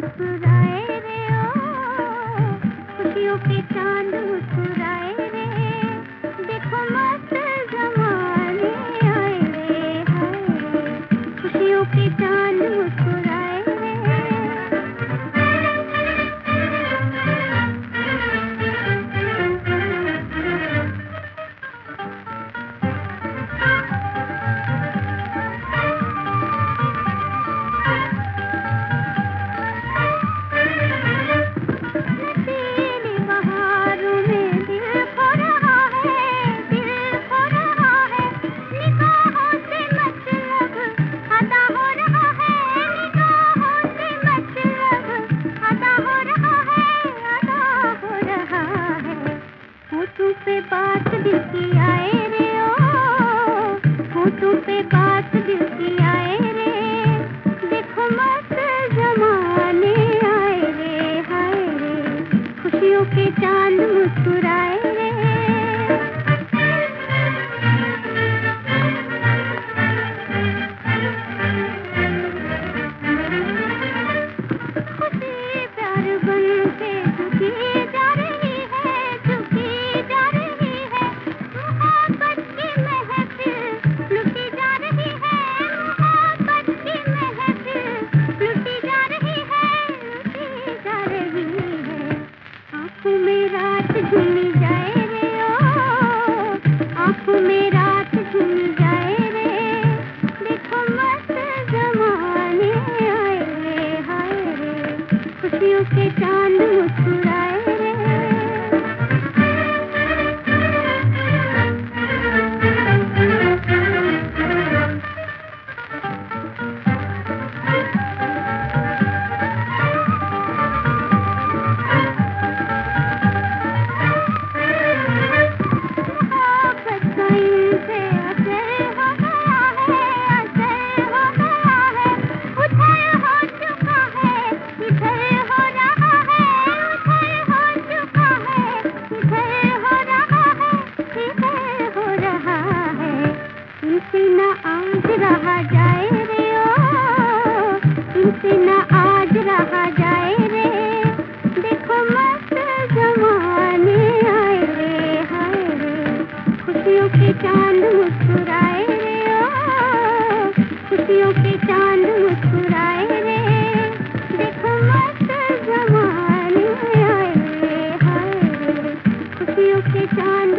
मुस्कुराए रे ओ, खुशियों के चाँद मुस्कुराए रे देखो मस्त जमाने आए रे हाय खुशियों के चाँद मुस्कुराए Thank you. बात दिल की आए रे, ओ, होठों पे बात दिल की आए रे। देखो मत जमाने आए रे, हाय रे। खुशियों के चाँद मुस्कुराए के चाँद मुस्कुराए रहा जाए रे ओ। इनसे न आज रहा जाए रे। देखो मस्त जमाने आए रे, हाय रे। खुशियों के चाँद मुस्कुराए रे ओ। खुशियों के चाँद मुस्कुराए रे। देखो मस्त जमाने आए रे, हाय रे। खुशियों के चाँद